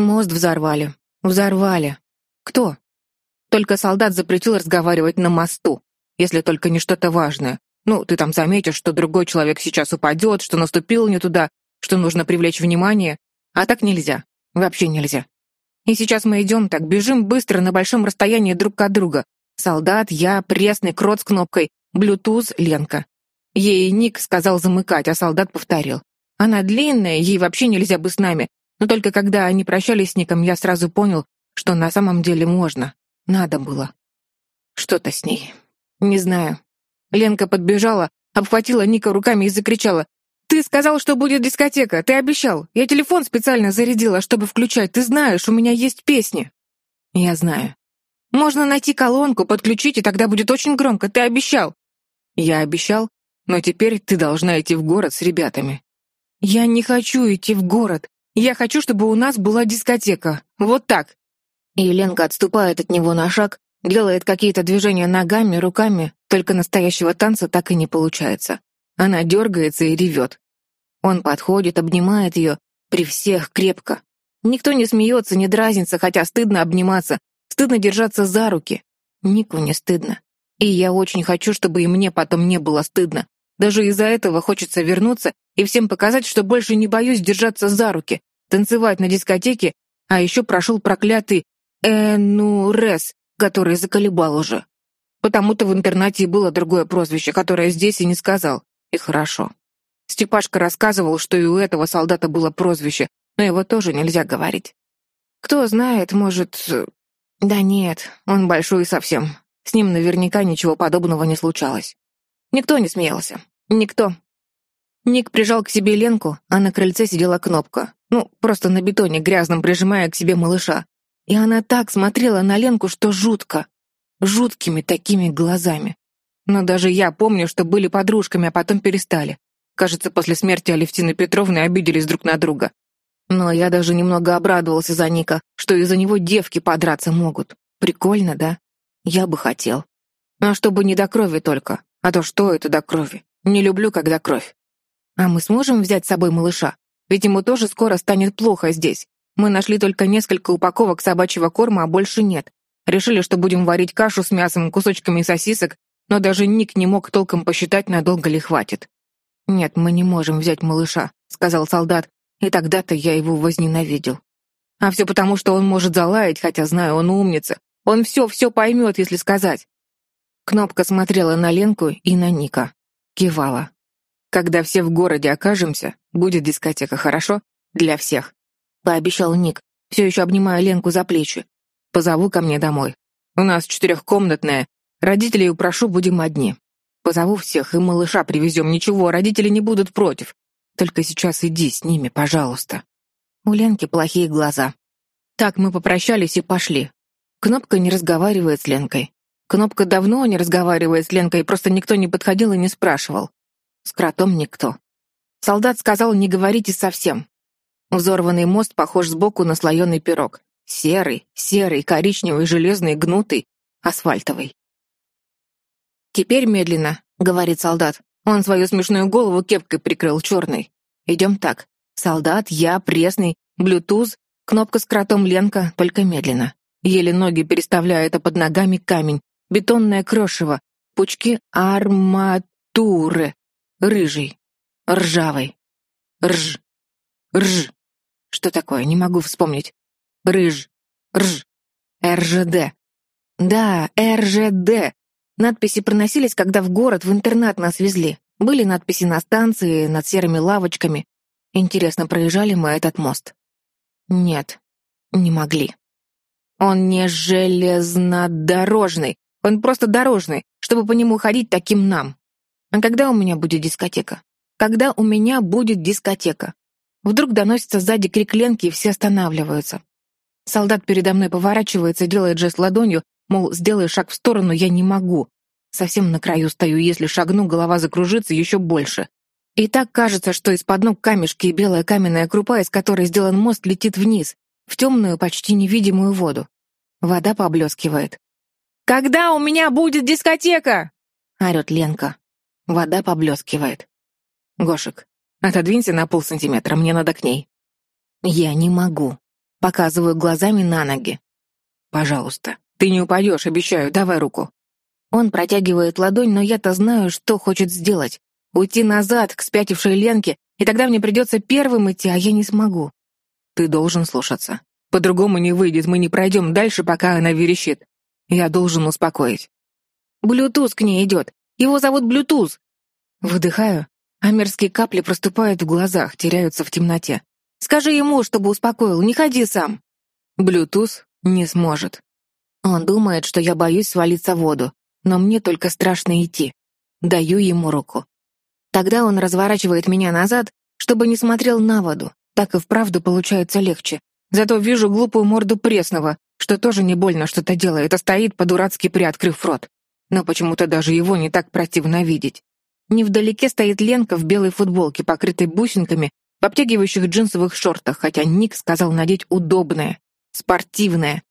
Мост взорвали. Взорвали. Кто? Только солдат запретил разговаривать на мосту, если только не что-то важное. Ну, ты там заметишь, что другой человек сейчас упадет, что наступил не туда, что нужно привлечь внимание. А так нельзя. Вообще нельзя. И сейчас мы идем так, бежим быстро на большом расстоянии друг от друга. Солдат, я, пресный, крот с кнопкой, блютуз, Ленка. Ей Ник сказал замыкать, а солдат повторил. Она длинная, ей вообще нельзя бы с нами. Но только когда они прощались с Ником, я сразу понял, что на самом деле можно. Надо было. Что-то с ней. Не знаю. Ленка подбежала, обхватила Ника руками и закричала. «Ты сказал, что будет дискотека! Ты обещал! Я телефон специально зарядила, чтобы включать. Ты знаешь, у меня есть песни!» «Я знаю. Можно найти колонку, подключить, и тогда будет очень громко. Ты обещал!» «Я обещал, но теперь ты должна идти в город с ребятами». «Я не хочу идти в город. Я хочу, чтобы у нас была дискотека. Вот так». И Ленка отступает от него на шаг, делает какие-то движения ногами, руками, только настоящего танца так и не получается. Она дергается и ревет. Он подходит, обнимает ее, при всех крепко. Никто не смеется, не дразнится, хотя стыдно обниматься, стыдно держаться за руки. Нику не стыдно. И я очень хочу, чтобы и мне потом не было стыдно, даже из-за этого хочется вернуться и всем показать, что больше не боюсь держаться за руки, танцевать на дискотеке, а еще прошел проклятый Энурес, который заколебал уже. Потому-то в интернате и было другое прозвище, которое здесь и не сказал. И хорошо. Степашка рассказывал, что и у этого солдата было прозвище, но его тоже нельзя говорить. Кто знает, может... Да нет, он большой совсем. С ним наверняка ничего подобного не случалось. Никто не смеялся. Никто. Ник прижал к себе Ленку, а на крыльце сидела кнопка. Ну, просто на бетоне, грязном прижимая к себе малыша. И она так смотрела на Ленку, что жутко. Жуткими такими глазами. Но даже я помню, что были подружками, а потом перестали. Кажется, после смерти Алевтины Петровны обиделись друг на друга. Но я даже немного обрадовался за Ника, что из-за него девки подраться могут. Прикольно, да? Я бы хотел. А чтобы не до крови только. А то что это до крови? Не люблю, когда кровь. А мы сможем взять с собой малыша? Ведь ему тоже скоро станет плохо здесь. Мы нашли только несколько упаковок собачьего корма, а больше нет. Решили, что будем варить кашу с мясом, кусочками сосисок, но даже Ник не мог толком посчитать, надолго ли хватит. «Нет, мы не можем взять малыша», — сказал солдат, и тогда-то я его возненавидел. А все потому, что он может залаять, хотя, знаю, он умница. Он все-все поймет, если сказать. Кнопка смотрела на Ленку и на Ника кивала. «Когда все в городе окажемся, будет дискотека, хорошо? Для всех», — пообещал Ник, все еще обнимая Ленку за плечи. «Позову ко мне домой. У нас четырехкомнатная. Родителей упрошу, будем одни. Позову всех и малыша привезем. Ничего, родители не будут против. Только сейчас иди с ними, пожалуйста». У Ленки плохие глаза. Так мы попрощались и пошли. Кнопка не разговаривает с Ленкой. Кнопка давно не разговаривает с Ленкой, просто никто не подходил и не спрашивал. С кротом никто. Солдат сказал не говорите совсем. Взорванный мост похож сбоку на слоеный пирог. Серый, серый, коричневый, железный, гнутый, асфальтовый. «Теперь медленно», — говорит солдат. Он свою смешную голову кепкой прикрыл черной. «Идем так. Солдат, я, пресный, блютуз, кнопка с кротом Ленка, только медленно. Еле ноги переставляют, а под ногами камень бетонное крошево, пучки арматуры, рыжий, ржавый, рж, рж. Что такое, не могу вспомнить. Рыж, рж, РЖД. Да, РЖД. Надписи проносились, когда в город, в интернат нас везли. Были надписи на станции, над серыми лавочками. Интересно, проезжали мы этот мост? Нет, не могли. Он не железнодорожный. Он просто дорожный, чтобы по нему ходить таким нам. А когда у меня будет дискотека? Когда у меня будет дискотека? Вдруг доносится сзади крик Ленки, и все останавливаются. Солдат передо мной поворачивается и делает жест ладонью, мол, сделай шаг в сторону, я не могу. Совсем на краю стою, если шагну, голова закружится еще больше. И так кажется, что из-под ног камешки и белая каменная крупа, из которой сделан мост, летит вниз, в темную, почти невидимую воду. Вода поблескивает. «Когда у меня будет дискотека?» — орёт Ленка. Вода поблескивает. «Гошек, отодвинься на полсантиметра, мне надо к ней». «Я не могу». Показываю глазами на ноги. «Пожалуйста, ты не упадешь, обещаю, давай руку». Он протягивает ладонь, но я-то знаю, что хочет сделать. Уйти назад, к спятившей Ленке, и тогда мне придется первым идти, а я не смогу. Ты должен слушаться. По-другому не выйдет, мы не пройдем дальше, пока она верещит. Я должен успокоить. «Блютуз к ней идет! Его зовут Блютуз!» Выдыхаю, а мерзкие капли проступают в глазах, теряются в темноте. «Скажи ему, чтобы успокоил, не ходи сам!» Блютуз не сможет. Он думает, что я боюсь свалиться в воду, но мне только страшно идти. Даю ему руку. Тогда он разворачивает меня назад, чтобы не смотрел на воду. Так и вправду получается легче. Зато вижу глупую морду пресного, что тоже не больно что-то делает, а стоит по-дурацки приоткрыв рот. Но почему-то даже его не так противно видеть. Невдалеке стоит Ленка в белой футболке, покрытой бусинками, в обтягивающих джинсовых шортах, хотя Ник сказал надеть удобное, спортивное.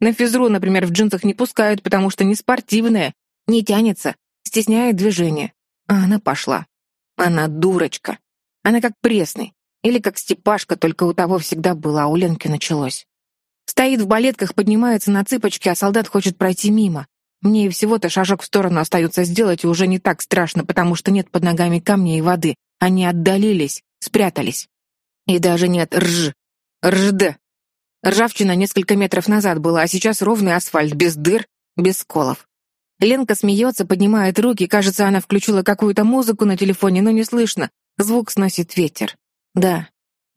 На физру, например, в джинсах не пускают, потому что не спортивное, не тянется, стесняет движение. А она пошла. Она дурочка. Она как пресный. Или как Степашка, только у того всегда было, а у Ленки началось. Стоит в балетках, поднимается на цыпочки, а солдат хочет пройти мимо. Мне и всего-то шажок в сторону остается сделать, и уже не так страшно, потому что нет под ногами камней и воды. Они отдалились, спрятались. И даже нет рж. Ржд. Ржавчина несколько метров назад была, а сейчас ровный асфальт, без дыр, без сколов. Ленка смеется, поднимает руки. Кажется, она включила какую-то музыку на телефоне, но не слышно. Звук сносит ветер. Да,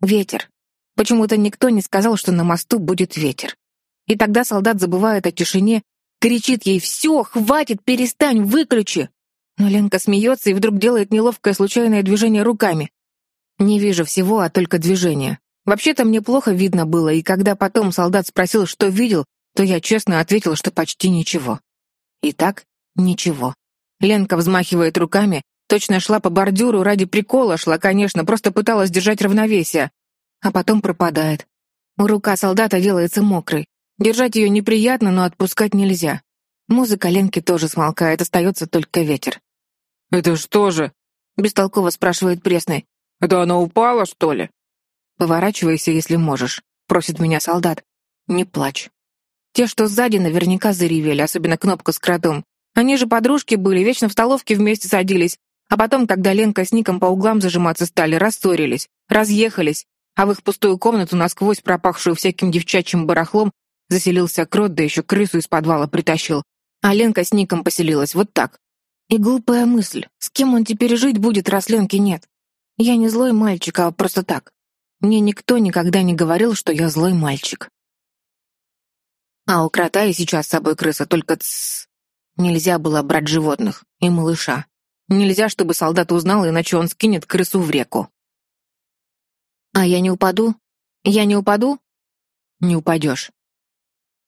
ветер. Почему-то никто не сказал, что на мосту будет ветер. И тогда солдат забывает о тишине, кричит ей «Все, хватит, перестань, выключи!» Но Ленка смеется и вдруг делает неловкое случайное движение руками. Не вижу всего, а только движение. Вообще-то мне плохо видно было, и когда потом солдат спросил, что видел, то я честно ответил, что почти ничего. Итак, ничего. Ленка взмахивает руками, точно шла по бордюру ради прикола, шла, конечно, просто пыталась держать равновесие а потом пропадает. Рука солдата делается мокрой. Держать ее неприятно, но отпускать нельзя. Музыка Ленки тоже смолкает, остается только ветер. «Это что же?» — бестолково спрашивает Пресный. «Это она упала, что ли?» «Поворачивайся, если можешь», — просит меня солдат. «Не плачь». Те, что сзади, наверняка заревели, особенно кнопка с кротом. Они же подружки были, вечно в столовке вместе садились. А потом, когда Ленка с Ником по углам зажиматься стали, рассорились, разъехались. А в их пустую комнату, насквозь пропахшую всяким девчачьим барахлом, заселился крот, да еще крысу из подвала притащил. А Ленка с Ником поселилась вот так. И глупая мысль, с кем он теперь жить будет, раз Ленки нет? Я не злой мальчик, а просто так. Мне никто никогда не говорил, что я злой мальчик. А у крота и сейчас с собой крыса, только тс... Нельзя было брать животных и малыша. Нельзя, чтобы солдат узнал, иначе он скинет крысу в реку. А я не упаду? Я не упаду? Не упадешь.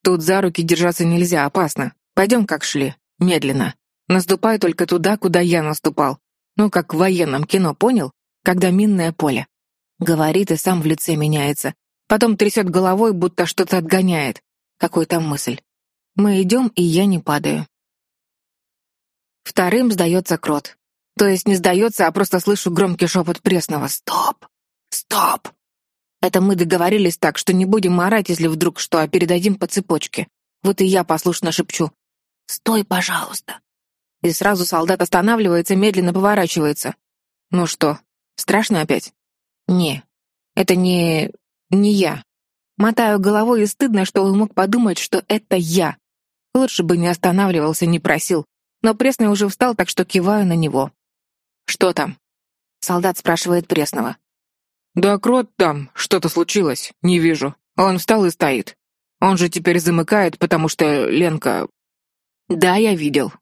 Тут за руки держаться нельзя, опасно. Пойдем как шли, медленно. Наступай только туда, куда я наступал. Ну, как в военном кино, понял? Когда минное поле. Говорит и сам в лице меняется. Потом трясет головой, будто что-то отгоняет. Какой там мысль? Мы идем, и я не падаю. Вторым сдается крот. То есть не сдается, а просто слышу громкий шепот пресного «Стоп!» Стоп! Это мы договорились так, что не будем орать, если вдруг что, а передадим по цепочке. Вот и я послушно шепчу. «Стой, пожалуйста!» И сразу солдат останавливается, медленно поворачивается. «Ну что, страшно опять?» «Не, это не... не я». Мотаю головой, и стыдно, что он мог подумать, что это я. Лучше бы не останавливался, не просил. Но Пресный уже встал, так что киваю на него. «Что там?» Солдат спрашивает Пресного. «Да крот там, что-то случилось, не вижу. Он встал и стоит. Он же теперь замыкает, потому что Ленка...» «Да, я видел».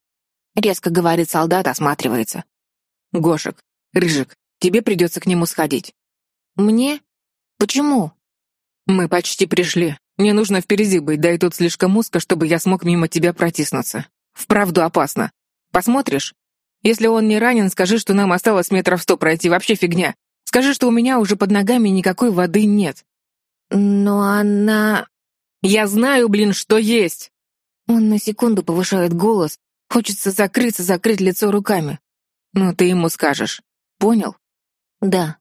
Резко говорит солдат, осматривается. «Гошек, Рыжик, тебе придется к нему сходить». «Мне? Почему?» «Мы почти пришли. Мне нужно впереди быть, да и тут слишком узко, чтобы я смог мимо тебя протиснуться. Вправду опасно. Посмотришь? Если он не ранен, скажи, что нам осталось метров сто пройти. Вообще фигня. Скажи, что у меня уже под ногами никакой воды нет». «Но она...» «Я знаю, блин, что есть!» Он на секунду повышает голос. Хочется закрыться, закрыть лицо руками. «Ну, ты ему скажешь. Понял?» «Да».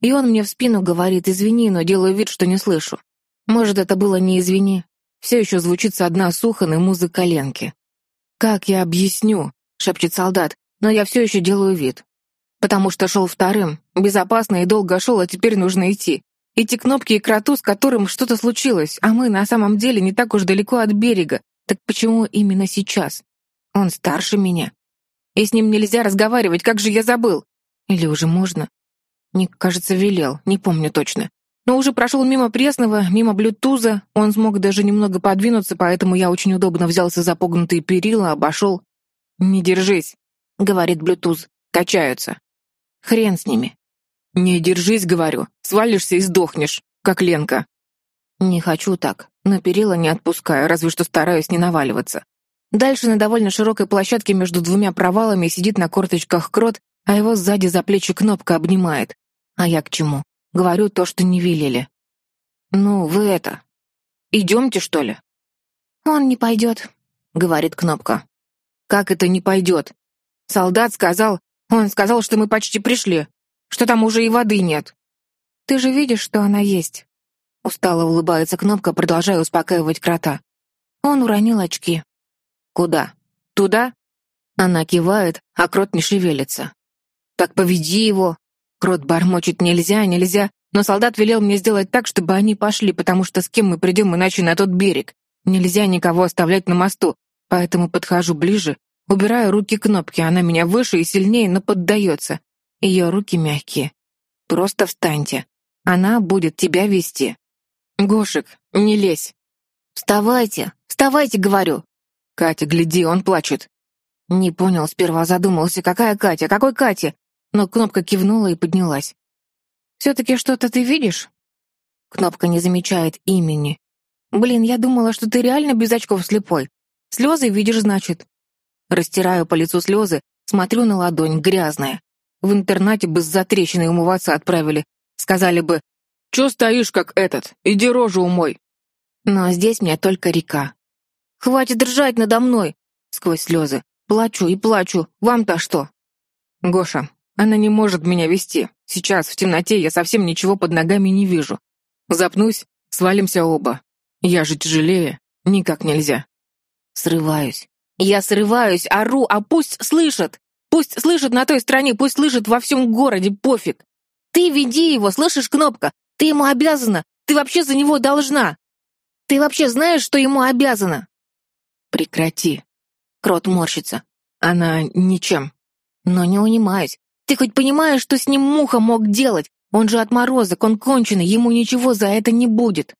И он мне в спину говорит «извини», но делаю вид, что не слышу. Может, это было не «извини». Все еще звучит со дна суханы музыка коленки. «Как я объясню?» — шепчет солдат, но я все еще делаю вид потому что шел вторым. Безопасно и долго шел, а теперь нужно идти. Эти кнопки и кроту, с которым что-то случилось, а мы на самом деле не так уж далеко от берега. Так почему именно сейчас? Он старше меня. И с ним нельзя разговаривать, как же я забыл? Или уже можно? Ник, кажется, велел, не помню точно. Но уже прошел мимо пресного, мимо блютуза. Он смог даже немного подвинуться, поэтому я очень удобно взялся за погнутые перила, обошел. «Не держись», — говорит блютуз. «Качаются». Хрен с ними. Не держись, говорю, свалишься и сдохнешь, как Ленка. Не хочу так, на перила не отпускаю, разве что стараюсь не наваливаться. Дальше на довольно широкой площадке между двумя провалами сидит на корточках крот, а его сзади за плечи кнопка обнимает. А я к чему? Говорю то, что не велели. «Ну, вы это... Идемте, что ли?» «Он не пойдет», — говорит кнопка. «Как это не пойдет? Солдат сказал, он сказал, что мы почти пришли, что там уже и воды нет. Ты же видишь, что она есть. Устало улыбается кнопка, продолжая успокаивать крота. Он уронил очки. Куда? Туда? Она кивает, а крот не шевелится. Так поведи его. Крот бормочет нельзя, нельзя, но солдат велел мне сделать так, чтобы они пошли, потому что с кем мы придем иначе на тот берег. Нельзя никого оставлять на мосту, поэтому подхожу ближе Убираю руки кнопки, она меня выше и сильнее, но поддается. Ее руки мягкие. Просто встаньте. Она будет тебя вести. Гошек, не лезь. Вставайте, вставайте, говорю. Катя, гляди, он плачет. Не понял, сперва задумался, какая Катя, какой Катя? Но кнопка кивнула и поднялась. Все-таки что-то ты видишь? Кнопка не замечает имени. Блин, я думала, что ты реально без очков слепой. Слезы видишь, значит. Растираю по лицу слезы, смотрю на ладонь, грязная. В интернате бы за затрещиной умываться отправили. Сказали бы, «Чё стоишь, как этот? Иди рожу умой!» Но здесь мне только река. «Хватит держать надо мной!» Сквозь слезы. «Плачу и плачу. Вам-то что?» «Гоша, она не может меня вести. Сейчас, в темноте, я совсем ничего под ногами не вижу. Запнусь, свалимся оба. Я же тяжелее. Никак нельзя». Срываюсь. Я срываюсь, ору, а пусть слышит. Пусть слышит на той стороне, пусть слышит во всем городе, пофиг. Ты веди его, слышишь, Кнопка? Ты ему обязана. Ты вообще за него должна. Ты вообще знаешь, что ему обязана? Прекрати. Крот морщится. Она ничем. Но не унимаюсь. Ты хоть понимаешь, что с ним Муха мог делать? Он же отморозок, он конченый, ему ничего за это не будет.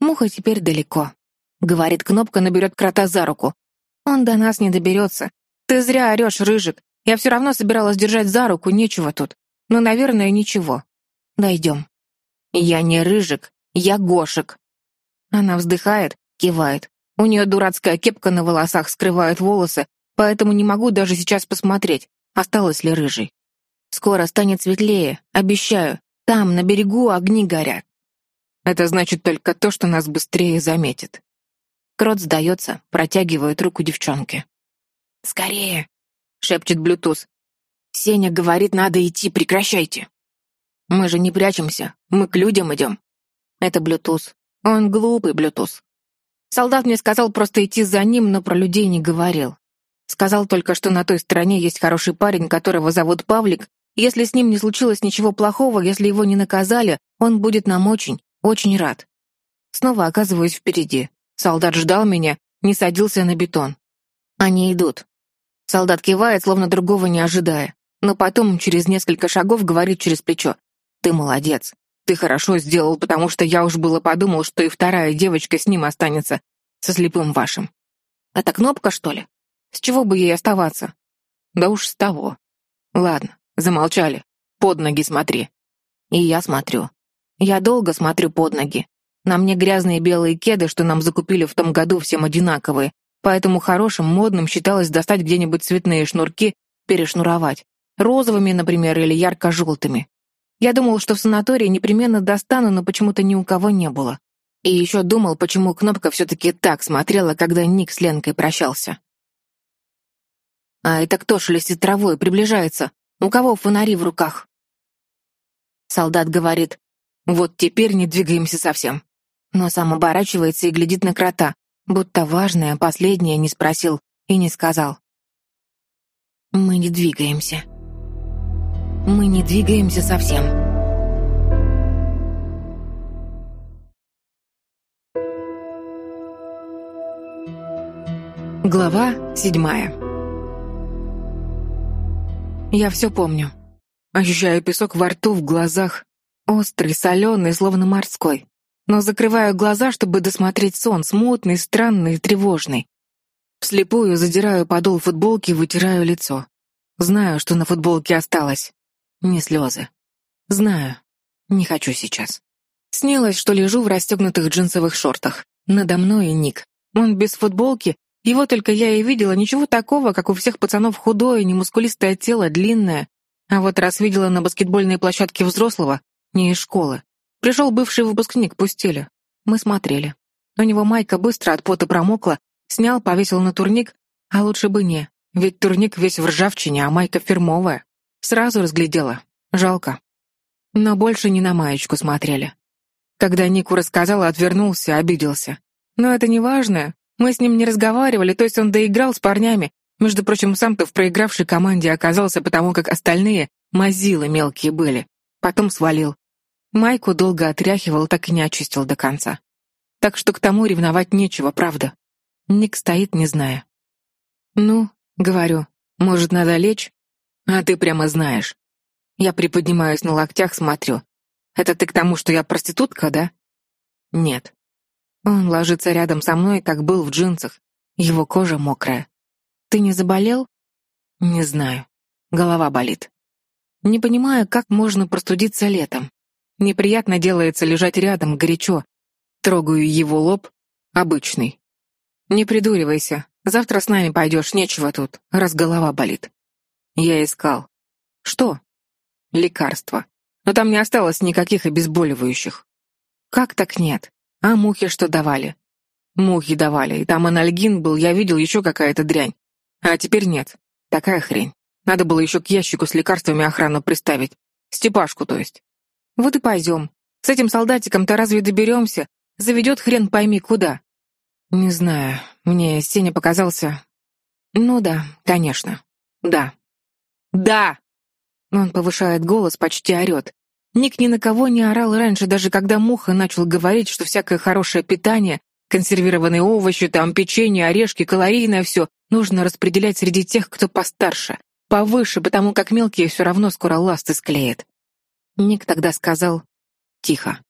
Муха теперь далеко. Говорит Кнопка, наберет крота за руку. Он до нас не доберется. Ты зря орешь, Рыжик. Я все равно собиралась держать за руку, нечего тут. Но, наверное, ничего. Дойдем. Я не Рыжик, я Гошек. Она вздыхает, кивает. У нее дурацкая кепка на волосах скрывает волосы, поэтому не могу даже сейчас посмотреть, осталось ли рыжий. Скоро станет светлее, обещаю. Там, на берегу, огни горят. Это значит только то, что нас быстрее заметит. Крот сдается, протягивает руку девчонке. «Скорее!» — шепчет Блютуз. «Сеня говорит, надо идти, прекращайте!» «Мы же не прячемся, мы к людям идем!» «Это Блютуз. Он глупый Блютуз. Солдат мне сказал просто идти за ним, но про людей не говорил. Сказал только, что на той стороне есть хороший парень, которого зовут Павлик. Если с ним не случилось ничего плохого, если его не наказали, он будет нам очень, очень рад. Снова оказываюсь впереди. Солдат ждал меня, не садился на бетон. Они идут. Солдат кивает, словно другого не ожидая, но потом через несколько шагов говорит через плечо. «Ты молодец. Ты хорошо сделал, потому что я уж было подумал, что и вторая девочка с ним останется, со слепым вашим. Это кнопка, что ли? С чего бы ей оставаться? Да уж с того. Ладно, замолчали. Под ноги смотри. И я смотрю. Я долго смотрю под ноги. На мне грязные белые кеды, что нам закупили в том году всем одинаковые, поэтому хорошим, модным считалось достать где-нибудь цветные шнурки, перешнуровать. Розовыми, например, или ярко-желтыми. Я думал, что в санатории непременно достану, но почему-то ни у кого не было. И еще думал, почему Кнопка все-таки так смотрела, когда Ник с Ленкой прощался. «А это кто шелестит травой, приближается? У кого фонари в руках?» Солдат говорит, «Вот теперь не двигаемся совсем но сам оборачивается и глядит на крота, будто важное последнее не спросил и не сказал. Мы не двигаемся. Мы не двигаемся совсем. Глава седьмая. Я все помню. Ощущаю песок во рту, в глазах. Острый, соленый, словно морской но закрываю глаза, чтобы досмотреть сон, смутный, странный, тревожный. Вслепую задираю подол футболки и вытираю лицо. Знаю, что на футболке осталось. Не слезы. Знаю. Не хочу сейчас. Снилось, что лежу в расстегнутых джинсовых шортах. Надо мной Ник. Он без футболки, его только я и видела, ничего такого, как у всех пацанов худое, немускулистое тело, длинное. А вот раз видела на баскетбольной площадке взрослого, не из школы. Пришел бывший выпускник, пустили. Мы смотрели. У него майка быстро от пота промокла, снял, повесил на турник, а лучше бы не, ведь турник весь в ржавчине, а майка фирмовая. Сразу разглядела. Жалко. Но больше не на маечку смотрели. Когда Нику рассказал, отвернулся, обиделся. Но это не важно. Мы с ним не разговаривали, то есть он доиграл с парнями. Между прочим, сам-то в проигравшей команде оказался, потому как остальные мазилы мелкие были. Потом свалил. Майку долго отряхивал, так и не очистил до конца. Так что к тому ревновать нечего, правда. Ник стоит, не зная. «Ну, — говорю, — может, надо лечь?» «А ты прямо знаешь». Я приподнимаюсь на локтях, смотрю. «Это ты к тому, что я проститутка, да?» «Нет». Он ложится рядом со мной, как был в джинсах. Его кожа мокрая. «Ты не заболел?» «Не знаю. Голова болит». Не понимаю, как можно простудиться летом. Неприятно делается лежать рядом, горячо. Трогаю его лоб. Обычный. Не придуривайся. Завтра с нами пойдешь, нечего тут, раз голова болит. Я искал. Что? Лекарства. Но там не осталось никаких обезболивающих. Как так нет? А мухи что давали? Мухи давали, и там анальгин был, я видел еще какая-то дрянь. А теперь нет. Такая хрень. Надо было еще к ящику с лекарствами охрану приставить. Степашку, то есть. Вот и пойдем. С этим солдатиком-то разве доберемся? Заведет хрен пойми куда. Не знаю, мне Сеня показался... Ну да, конечно. Да. Да! Он повышает голос, почти орет. Ник ни на кого не орал раньше, даже когда Муха начал говорить, что всякое хорошее питание, консервированные овощи, там печенье, орешки, калорийное все, нужно распределять среди тех, кто постарше, повыше, потому как мелкие все равно скоро ласты склеят. Ник тогда сказал «тихо»,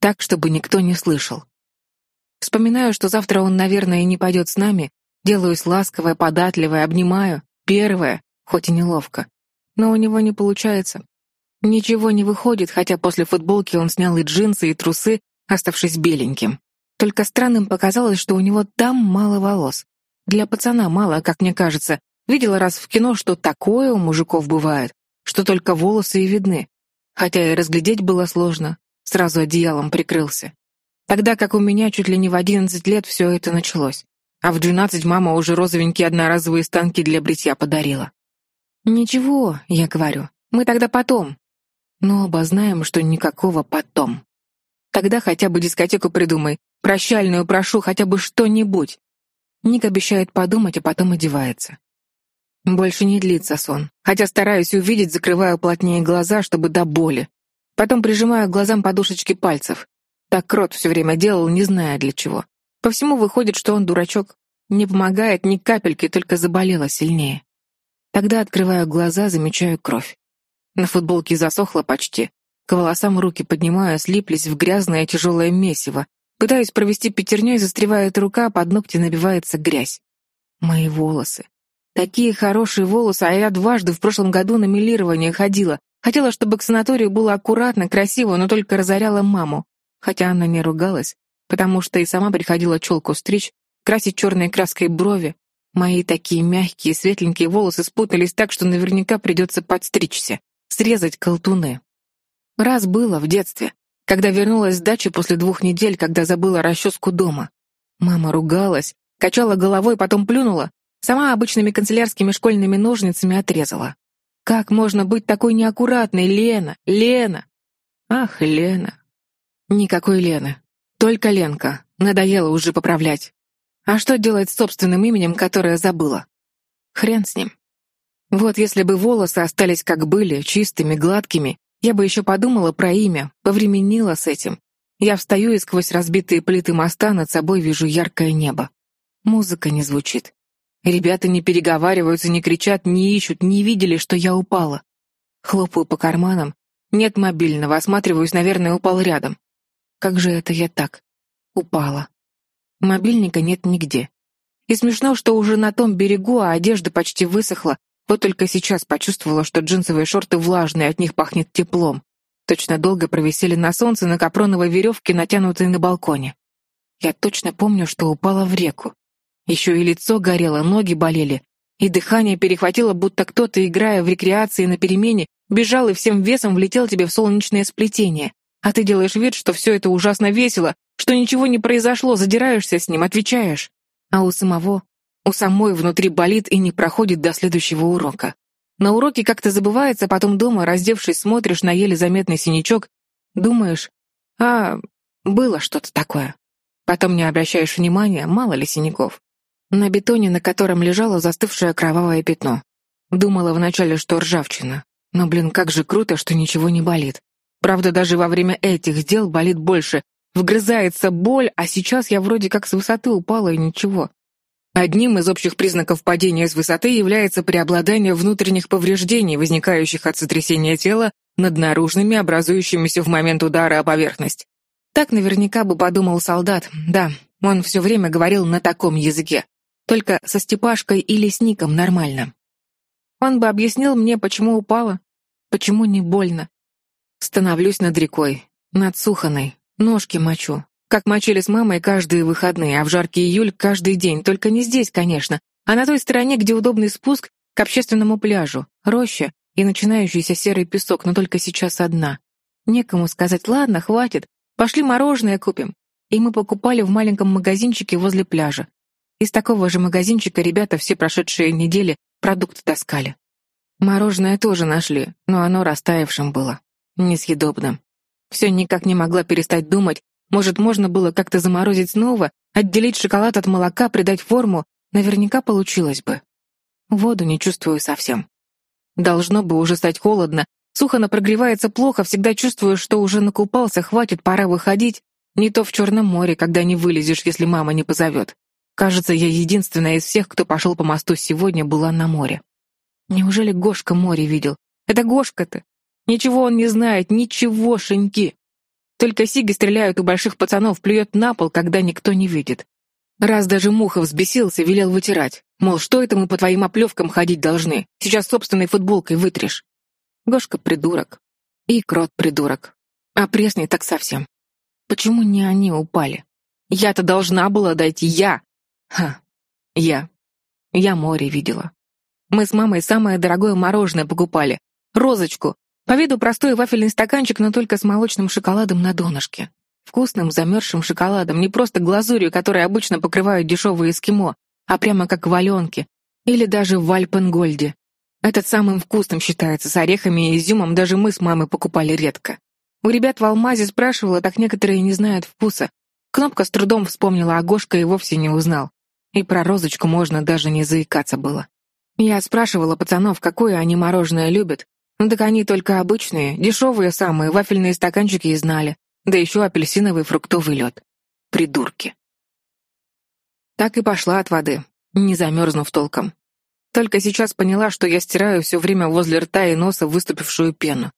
так, чтобы никто не слышал. Вспоминаю, что завтра он, наверное, не пойдет с нами, делаюсь ласковая, податливая, обнимаю, Первое, хоть и неловко. Но у него не получается. Ничего не выходит, хотя после футболки он снял и джинсы, и трусы, оставшись беленьким. Только странным показалось, что у него там мало волос. Для пацана мало, как мне кажется. Видела раз в кино, что такое у мужиков бывает, что только волосы и видны хотя и разглядеть было сложно, сразу одеялом прикрылся. Тогда как у меня чуть ли не в одиннадцать лет все это началось, а в двенадцать мама уже розовенькие одноразовые станки для бритья подарила. «Ничего», — я говорю, — «мы тогда потом». Но оба знаем, что никакого «потом». Тогда хотя бы дискотеку придумай, прощальную прошу, хотя бы что-нибудь. Ник обещает подумать, а потом одевается. Больше не длится сон, хотя стараюсь увидеть, закрываю плотнее глаза, чтобы до боли. Потом прижимаю к глазам подушечки пальцев. Так Крот все время делал, не зная для чего. По всему выходит, что он дурачок. Не помогает ни капельки, только заболела сильнее. Тогда открываю глаза, замечаю кровь. На футболке засохло почти. К волосам руки поднимаю, слиплись в грязное тяжелое месиво. Пытаюсь провести пятерней, застревает рука, под ногти набивается грязь. Мои волосы. Такие хорошие волосы, а я дважды в прошлом году на милирование ходила. Хотела, чтобы к санаторию было аккуратно, красиво, но только разоряла маму. Хотя она не ругалась, потому что и сама приходила челку стричь, красить черной краской брови. Мои такие мягкие, светленькие волосы спутались так, что наверняка придется подстричься, срезать колтуны. Раз было в детстве, когда вернулась с дачи после двух недель, когда забыла расческу дома. Мама ругалась, качала головой, потом плюнула, Сама обычными канцелярскими школьными ножницами отрезала. Как можно быть такой неаккуратной, Лена? Лена! Ах, Лена! Никакой Лены. Только Ленка. Надоело уже поправлять. А что делать с собственным именем, которое забыла? Хрен с ним. Вот если бы волосы остались как были, чистыми, гладкими, я бы еще подумала про имя, повременила с этим. Я встаю и сквозь разбитые плиты моста над собой вижу яркое небо. Музыка не звучит. Ребята не переговариваются, не кричат, не ищут, не видели, что я упала. Хлопаю по карманам. Нет мобильного, осматриваюсь, наверное, упал рядом. Как же это я так? Упала. Мобильника нет нигде. И смешно, что уже на том берегу, а одежда почти высохла, вот только сейчас почувствовала, что джинсовые шорты влажные, от них пахнет теплом. Точно долго провисели на солнце на капроновой веревке, натянутой на балконе. Я точно помню, что упала в реку. Еще и лицо горело, ноги болели. И дыхание перехватило, будто кто-то, играя в рекреации на перемене, бежал и всем весом влетел тебе в солнечное сплетение. А ты делаешь вид, что все это ужасно весело, что ничего не произошло, задираешься с ним, отвечаешь. А у самого, у самой внутри болит и не проходит до следующего урока. На уроке как-то забывается, потом дома, раздевшись, смотришь на еле заметный синячок, думаешь, а, было что-то такое. Потом не обращаешь внимания, мало ли синяков на бетоне, на котором лежало застывшее кровавое пятно. Думала вначале, что ржавчина. Но, блин, как же круто, что ничего не болит. Правда, даже во время этих дел болит больше. Вгрызается боль, а сейчас я вроде как с высоты упала и ничего. Одним из общих признаков падения с высоты является преобладание внутренних повреждений, возникающих от сотрясения тела над наружными, образующимися в момент удара о поверхность. Так наверняка бы подумал солдат. Да, он все время говорил на таком языке. Только со Степашкой и Лесником нормально. Он бы объяснил мне, почему упала, почему не больно. Становлюсь над рекой, над Суханой, ножки мочу. Как мочили с мамой каждые выходные, а в жаркий июль каждый день, только не здесь, конечно, а на той стороне, где удобный спуск к общественному пляжу, роща и начинающийся серый песок, но только сейчас одна. Некому сказать «ладно, хватит, пошли мороженое купим». И мы покупали в маленьком магазинчике возле пляжа. Из такого же магазинчика ребята все прошедшие недели продукты таскали. Мороженое тоже нашли, но оно растаявшим было, несъедобным. Все никак не могла перестать думать, может, можно было как-то заморозить снова, отделить шоколад от молока, придать форму, наверняка получилось бы. Воду не чувствую совсем. Должно бы уже стать холодно, сухо, прогревается плохо, всегда чувствую, что уже накупался, хватит, пора выходить. Не то в Черном море, когда не вылезешь, если мама не позовет. Кажется, я единственная из всех, кто пошел по мосту сегодня, была на море. Неужели Гошка море видел? Это Гошка-то! Ничего он не знает, ничего, Шеньки! Только сиги стреляют у больших пацанов, плюет на пол, когда никто не видит. Раз даже Муха взбесился, велел вытирать. Мол, что это мы по твоим оплевкам ходить должны? Сейчас собственной футболкой вытрешь. Гошка придурок. И крот придурок. А пресный так совсем. Почему не они упали? Я-то должна была дойти, я, Ха, я. Я море видела. Мы с мамой самое дорогое мороженое покупали. Розочку. По виду простой вафельный стаканчик, но только с молочным шоколадом на донышке. Вкусным замерзшим шоколадом, не просто глазурью, которой обычно покрывают дешевые эскимо, а прямо как валенки. Или даже в Альпенгольде. Этот самым вкусным считается, с орехами и изюмом даже мы с мамой покупали редко. У ребят в Алмазе спрашивала, так некоторые не знают вкуса. Кнопка с трудом вспомнила, а Гошка и вовсе не узнал. И про розочку можно даже не заикаться было. Я спрашивала пацанов, какое они мороженое любят. Ну так они только обычные, дешевые самые, вафельные стаканчики и знали. Да еще апельсиновый фруктовый лед. Придурки. Так и пошла от воды, не замерзнув толком. Только сейчас поняла, что я стираю все время возле рта и носа выступившую пену.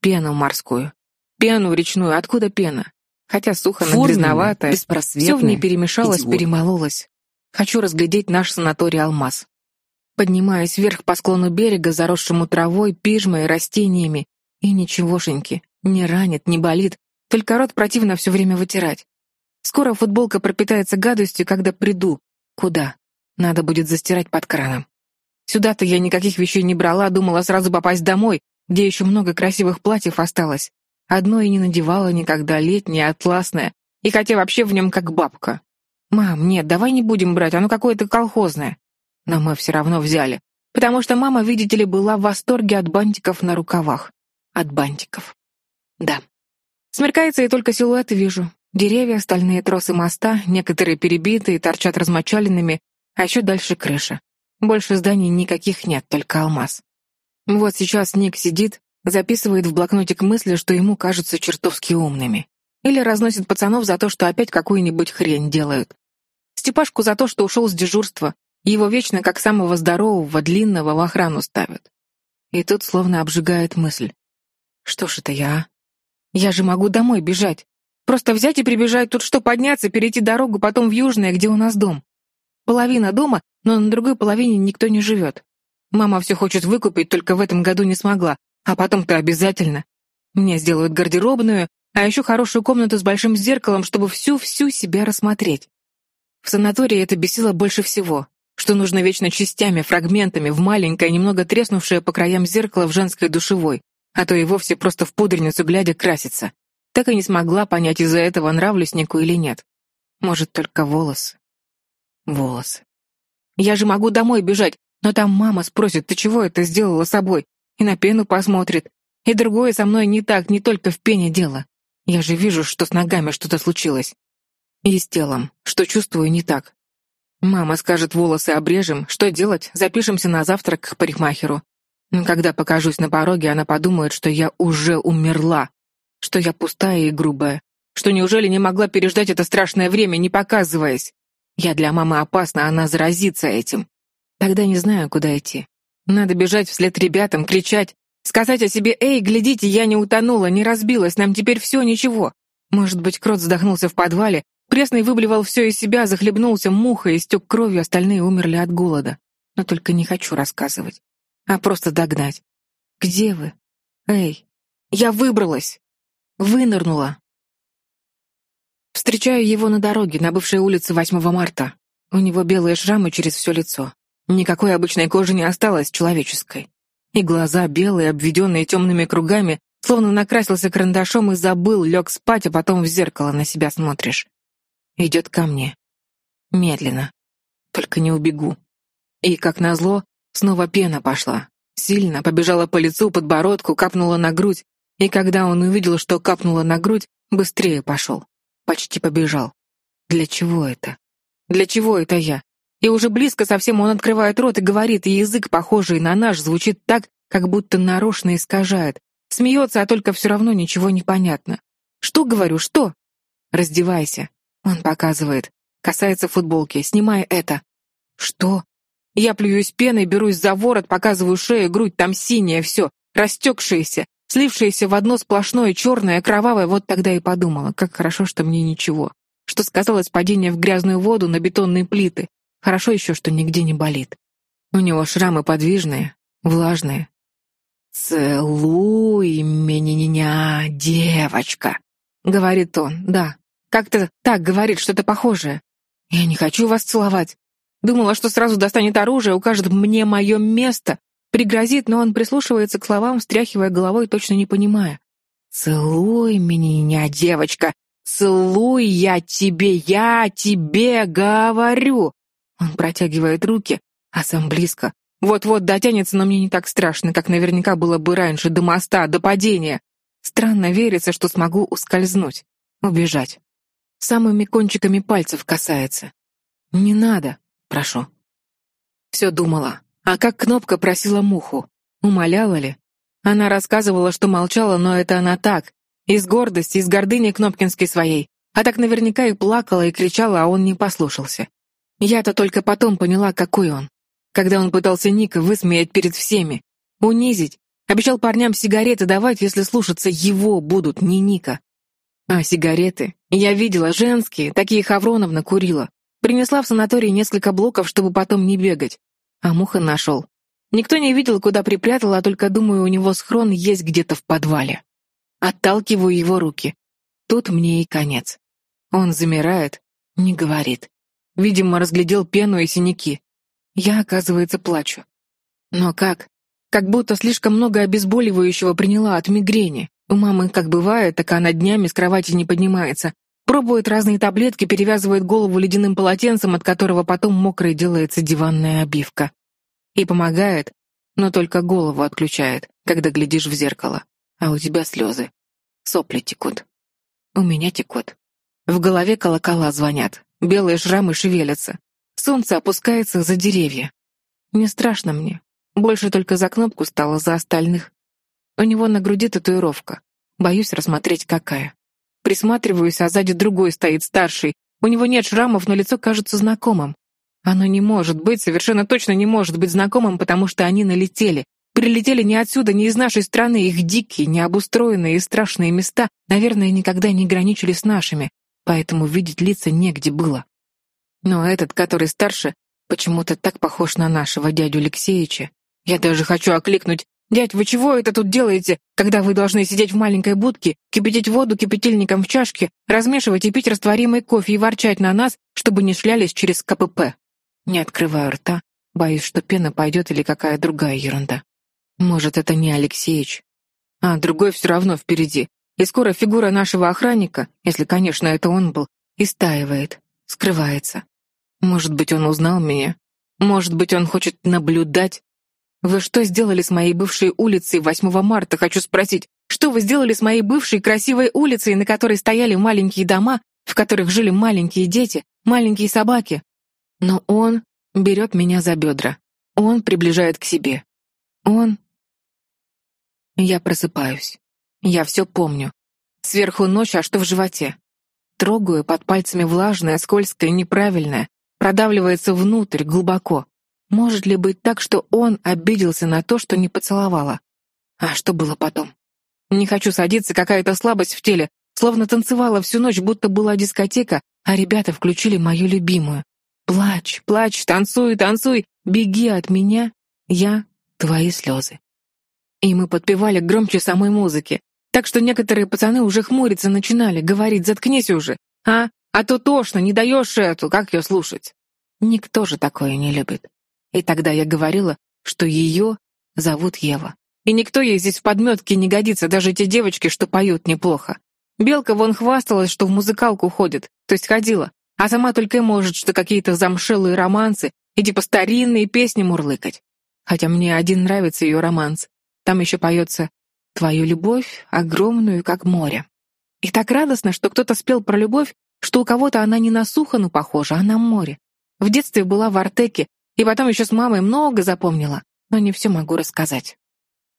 Пену морскую. Пену речную. Откуда пена? Хотя сухо, но грязноватая. Все в ней перемешалось, перемололось. Хочу разглядеть наш санаторий «Алмаз». Поднимаюсь вверх по склону берега, заросшему травой, пижмой, растениями. И ничегошеньки. Не ранит, не болит. Только рот противно все время вытирать. Скоро футболка пропитается гадостью, когда приду. Куда? Надо будет застирать под краном. Сюда-то я никаких вещей не брала, думала сразу попасть домой, где еще много красивых платьев осталось. Одно и не надевала никогда, летнее, атласное, и хотя вообще в нем как бабка. «Мам, нет, давай не будем брать, оно какое-то колхозное». Но мы все равно взяли, потому что мама, видите ли, была в восторге от бантиков на рукавах. От бантиков. Да. Смеркается, и только силуэты вижу. Деревья, стальные тросы моста, некоторые перебитые, торчат размочаленными, а еще дальше крыша. Больше зданий никаких нет, только алмаз. Вот сейчас Ник сидит, записывает в блокнотик мысли, что ему кажутся чертовски умными. Или разносит пацанов за то, что опять какую-нибудь хрень делают. Степашку за то, что ушел с дежурства. Его вечно, как самого здорового, длинного, в охрану ставят. И тут словно обжигает мысль. Что ж это я. Я же могу домой бежать. Просто взять и прибежать тут что, подняться, перейти дорогу, потом в Южное, где у нас дом. Половина дома, но на другой половине никто не живет. Мама все хочет выкупить, только в этом году не смогла. А потом-то обязательно. Мне сделают гардеробную, а еще хорошую комнату с большим зеркалом, чтобы всю-всю себя рассмотреть. В санатории это бесило больше всего, что нужно вечно частями, фрагментами в маленькое, немного треснувшее по краям зеркало в женской душевой, а то и вовсе просто в пудреницу глядя краситься. Так и не смогла понять, из-за этого нравлюсь Нику или нет. Может, только волосы. Волосы. Я же могу домой бежать, но там мама спросит, ты чего это сделала с собой? И на пену посмотрит. И другое со мной не так, не только в пене дело. Я же вижу, что с ногами что-то случилось. И с телом. Что чувствую не так. Мама скажет, волосы обрежем. Что делать? Запишемся на завтрак к парикмахеру. Когда покажусь на пороге, она подумает, что я уже умерла. Что я пустая и грубая. Что неужели не могла переждать это страшное время, не показываясь? Я для мамы опасна, она заразится этим. Тогда не знаю, куда идти. Надо бежать вслед ребятам, кричать. Сказать о себе «Эй, глядите, я не утонула, не разбилась, нам теперь все, ничего». Может быть, Крот вздохнулся в подвале, Пресный выблевал все из себя, захлебнулся мухой, истек кровью, остальные умерли от голода. Но только не хочу рассказывать, а просто догнать. Где вы? Эй, я выбралась! Вынырнула! Встречаю его на дороге, на бывшей улице 8 марта. У него белые шрамы через все лицо. Никакой обычной кожи не осталось человеческой. И глаза белые, обведенные темными кругами, словно накрасился карандашом и забыл, лег спать, а потом в зеркало на себя смотришь идет ко мне. Медленно. Только не убегу. И, как назло, снова пена пошла. Сильно побежала по лицу, подбородку, капнула на грудь. И когда он увидел, что капнула на грудь, быстрее пошел. Почти побежал. Для чего это? Для чего это я? И уже близко совсем он открывает рот и говорит, и язык, похожий на наш, звучит так, как будто нарочно искажает. Смеется, а только все равно ничего не понятно. Что говорю, что? Раздевайся. Он показывает. Касается футболки. Снимаю это. Что? Я плююсь пеной, берусь за ворот, показываю шею, грудь, там синяя, все, растекшееся, слившееся в одно сплошное, черное, кровавое. Вот тогда и подумала, как хорошо, что мне ничего. Что сказалось падение в грязную воду на бетонные плиты. Хорошо еще, что нигде не болит. У него шрамы подвижные, влажные. «Целуй меня, девочка!» — говорит он. «Да, как-то так говорит что-то похожее. Я не хочу вас целовать. Думала, что сразу достанет оружие, укажет мне мое место. Пригрозит, но он прислушивается к словам, встряхивая головой, точно не понимая. «Целуй меня, девочка! Целуй я тебе! Я тебе говорю!» Он протягивает руки, а сам близко. «Вот-вот дотянется, но мне не так страшно, как наверняка было бы раньше, до моста, до падения. Странно верится, что смогу ускользнуть, убежать». Самыми кончиками пальцев касается. Не надо, прошу. Все думала. А как Кнопка просила Муху? Умоляла ли? Она рассказывала, что молчала, но это она так. Из гордости, из гордыни Кнопкинской своей. А так наверняка и плакала, и кричала, а он не послушался. Я-то только потом поняла, какой он. Когда он пытался Ника высмеять перед всеми, унизить, обещал парням сигареты давать, если слушаться его будут, не Ника. А сигареты я видела женские, такие Хавроновна курила. Принесла в санаторий несколько блоков, чтобы потом не бегать. А муха нашел. Никто не видел, куда припрятал, а только, думаю, у него схрон есть где-то в подвале. Отталкиваю его руки. Тут мне и конец. Он замирает, не говорит. Видимо, разглядел пену и синяки. Я, оказывается, плачу. Но как? Как будто слишком много обезболивающего приняла от мигрени. У мамы, как бывает, так она днями с кровати не поднимается. Пробует разные таблетки, перевязывает голову ледяным полотенцем, от которого потом мокрой делается диванная обивка. И помогает, но только голову отключает, когда глядишь в зеркало. А у тебя слезы. Сопли текут. У меня текут. В голове колокола звонят. Белые шрамы шевелятся. Солнце опускается за деревья. Не страшно мне. Больше только за кнопку стало за остальных. У него на груди татуировка. Боюсь рассмотреть, какая. Присматриваюсь, а сзади другой стоит старший. У него нет шрамов, но лицо кажется знакомым. Оно не может быть, совершенно точно не может быть знакомым, потому что они налетели. Прилетели не отсюда, не из нашей страны. Их дикие, необустроенные и страшные места, наверное, никогда не граничили с нашими, поэтому видеть лица негде было. Но этот, который старше, почему-то так похож на нашего дядю Алексеевича. Я даже хочу окликнуть. «Дядь, вы чего это тут делаете, когда вы должны сидеть в маленькой будке, кипятить воду кипятильником в чашке, размешивать и пить растворимый кофе и ворчать на нас, чтобы не шлялись через КПП?» Не открываю рта, боюсь, что пена пойдет или какая другая ерунда. Может, это не Алексеич. А другой все равно впереди. И скоро фигура нашего охранника, если, конечно, это он был, истаивает, скрывается. Может быть, он узнал меня. Может быть, он хочет наблюдать, «Вы что сделали с моей бывшей улицей 8 марта, хочу спросить? Что вы сделали с моей бывшей красивой улицей, на которой стояли маленькие дома, в которых жили маленькие дети, маленькие собаки?» Но он берет меня за бедра. Он приближает к себе. Он... Я просыпаюсь. Я все помню. Сверху ночь, а что в животе? Трогаю под пальцами влажное, скользкое, неправильное. Продавливается внутрь, глубоко. Может ли быть так, что он обиделся на то, что не поцеловала? А что было потом? Не хочу садиться, какая-то слабость в теле, словно танцевала всю ночь, будто была дискотека, а ребята включили мою любимую. Плачь, плачь, танцуй, танцуй, беги от меня, я твои слезы. И мы подпевали громче самой музыки, так что некоторые пацаны уже хмуриться начинали, говорить «заткнись уже», а? А то тошно, не даешь эту, как ее слушать? Никто же такое не любит. И тогда я говорила, что ее зовут Ева. И никто ей здесь в подметке не годится, даже те девочки, что поют неплохо. Белка вон хвасталась, что в музыкалку ходит, то есть ходила, а сама только и может, что какие-то замшелые романсы и типа старинные песни мурлыкать. Хотя мне один нравится ее романс. Там еще поется «Твою любовь, огромную, как море». И так радостно, что кто-то спел про любовь, что у кого-то она не на сухану похожа, а на море. В детстве была в Артеке, и потом еще с мамой много запомнила, но не все могу рассказать.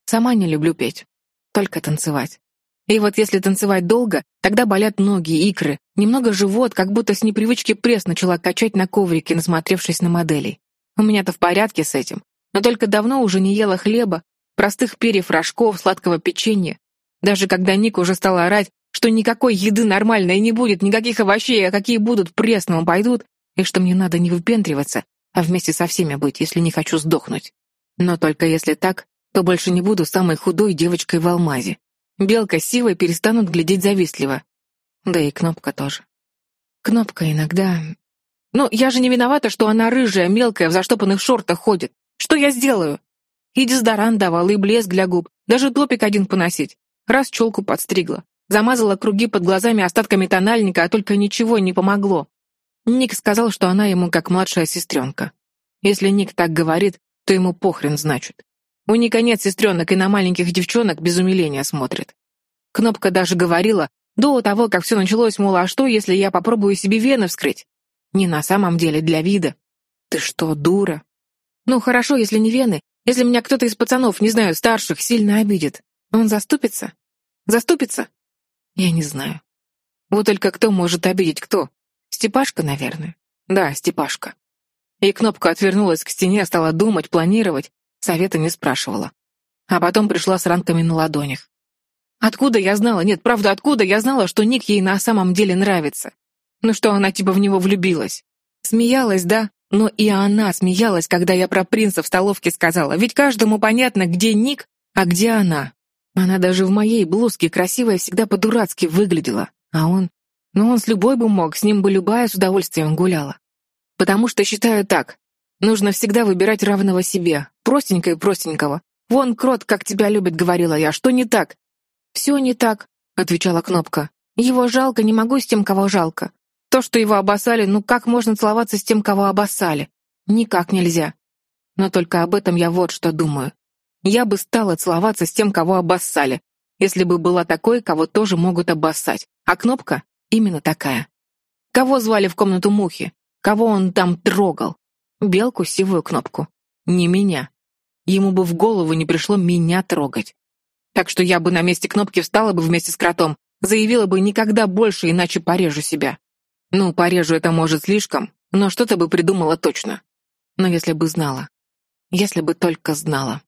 Сама не люблю петь, только танцевать. И вот если танцевать долго, тогда болят ноги, икры, немного живот, как будто с непривычки пресс начала качать на коврике, насмотревшись на моделей. У меня-то в порядке с этим, но только давно уже не ела хлеба, простых перьев, рожков, сладкого печенья. Даже когда Ник уже стал орать, что никакой еды нормальной не будет, никаких овощей, а какие будут, пресным пойдут, и что мне надо не выпендриваться, а вместе со всеми быть, если не хочу сдохнуть. Но только если так, то больше не буду самой худой девочкой в алмазе. Белка с Сивой перестанут глядеть завистливо. Да и Кнопка тоже. Кнопка иногда... Ну, я же не виновата, что она рыжая, мелкая, в заштопанных шортах ходит. Что я сделаю? И дезодорант давала, и блеск для губ. Даже топик один поносить. Раз челку подстригла. Замазала круги под глазами остатками тональника, а только ничего не помогло. Ник сказал, что она ему как младшая сестренка. Если Ник так говорит, то ему похрен, значит. У Ника нет сестренок и на маленьких девчонок без умиления смотрит. Кнопка даже говорила, до того, как все началось, мол, а что, если я попробую себе вены вскрыть? Не на самом деле для вида. Ты что, дура? Ну хорошо, если не вены, если меня кто-то из пацанов, не знаю, старших, сильно обидит. Он заступится? Заступится? Я не знаю. Вот только кто может обидеть кто? Степашка, наверное. Да, Степашка. И кнопка отвернулась к стене, стала думать, планировать, совета не спрашивала. А потом пришла с ранками на ладонях. Откуда я знала, нет, правда, откуда я знала, что Ник ей на самом деле нравится? Ну что, она типа в него влюбилась. Смеялась, да, но и она смеялась, когда я про принца в столовке сказала, ведь каждому понятно, где Ник, а где она. Она даже в моей блузке красивая всегда по-дурацки выглядела, а он но он с любой бы мог, с ним бы любая с удовольствием гуляла. Потому что считаю так. Нужно всегда выбирать равного себе, простенького и простенького. Вон, крот, как тебя любит, говорила я, что не так? Все не так, отвечала Кнопка. Его жалко, не могу с тем, кого жалко. То, что его обоссали, ну как можно целоваться с тем, кого обоссали? Никак нельзя. Но только об этом я вот что думаю. Я бы стала целоваться с тем, кого обоссали, если бы была такой, кого тоже могут обоссать. А Кнопка Именно такая. Кого звали в комнату мухи? Кого он там трогал? Белку сивую кнопку. Не меня. Ему бы в голову не пришло меня трогать. Так что я бы на месте кнопки встала бы вместе с кротом, заявила бы никогда больше, иначе порежу себя. Ну, порежу это, может, слишком, но что-то бы придумала точно. Но если бы знала. Если бы только знала.